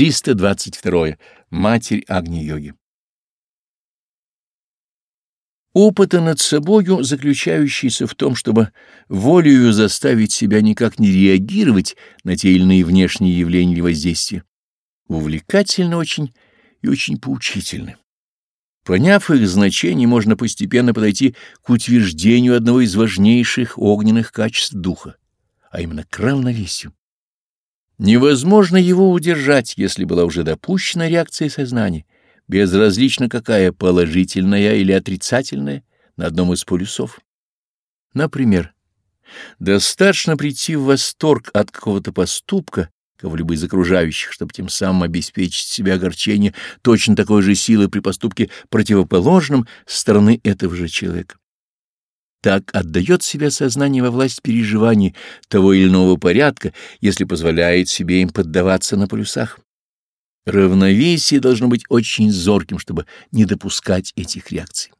322. Матерь Агни-йоги. Опыта над собою, заключающийся в том, чтобы волею заставить себя никак не реагировать на те или иные внешние явления или воздействия, увлекательно очень и очень поучительны. Поняв их значение, можно постепенно подойти к утверждению одного из важнейших огненных качеств духа, а именно к равновесию. Невозможно его удержать, если была уже допущена реакция сознания, безразлично какая, положительная или отрицательная, на одном из полюсов. Например, достаточно прийти в восторг от какого-то поступка, кого-либо из окружающих, чтобы тем самым обеспечить себе огорчение точно такой же силы при поступке противоположном стороны этого же человека. Так отдает себя сознание во власть переживаний того или иного порядка, если позволяет себе им поддаваться на полюсах. Равновесие должно быть очень зорким, чтобы не допускать этих реакций.